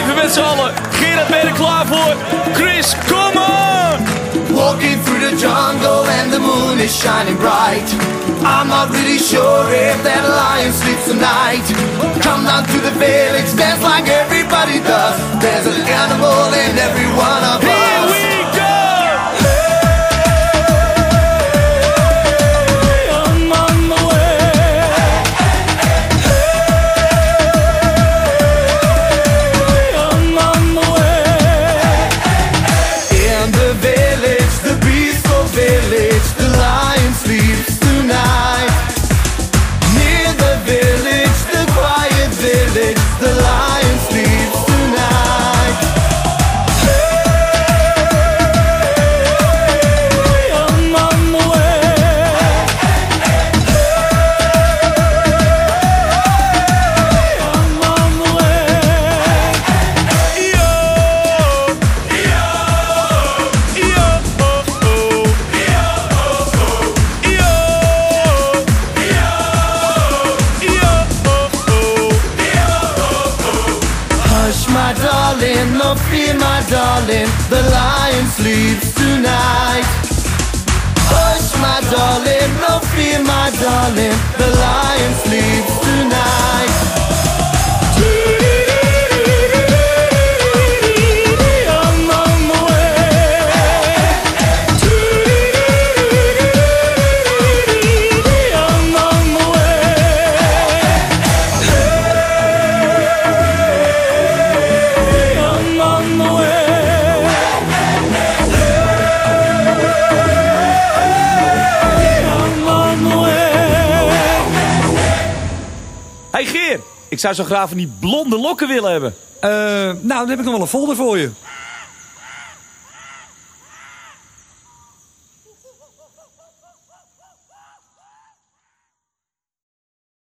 Even met z'n allen. Gerard, ben je er klaar voor? Chris, come on! Walking through the jungle and the moon is shining bright. I'm not really sure if that lion sleeps tonight. Come down to the village, dance like everybody does. There's an animal Hush, my darling, no fear, my darling, the lion sleeps tonight. Hush, my darling, no fear, my darling, the Hey Geer, ik zou zo graag van die blonde lokken willen hebben. Eh, nou, dan heb ik nog wel een folder voor je.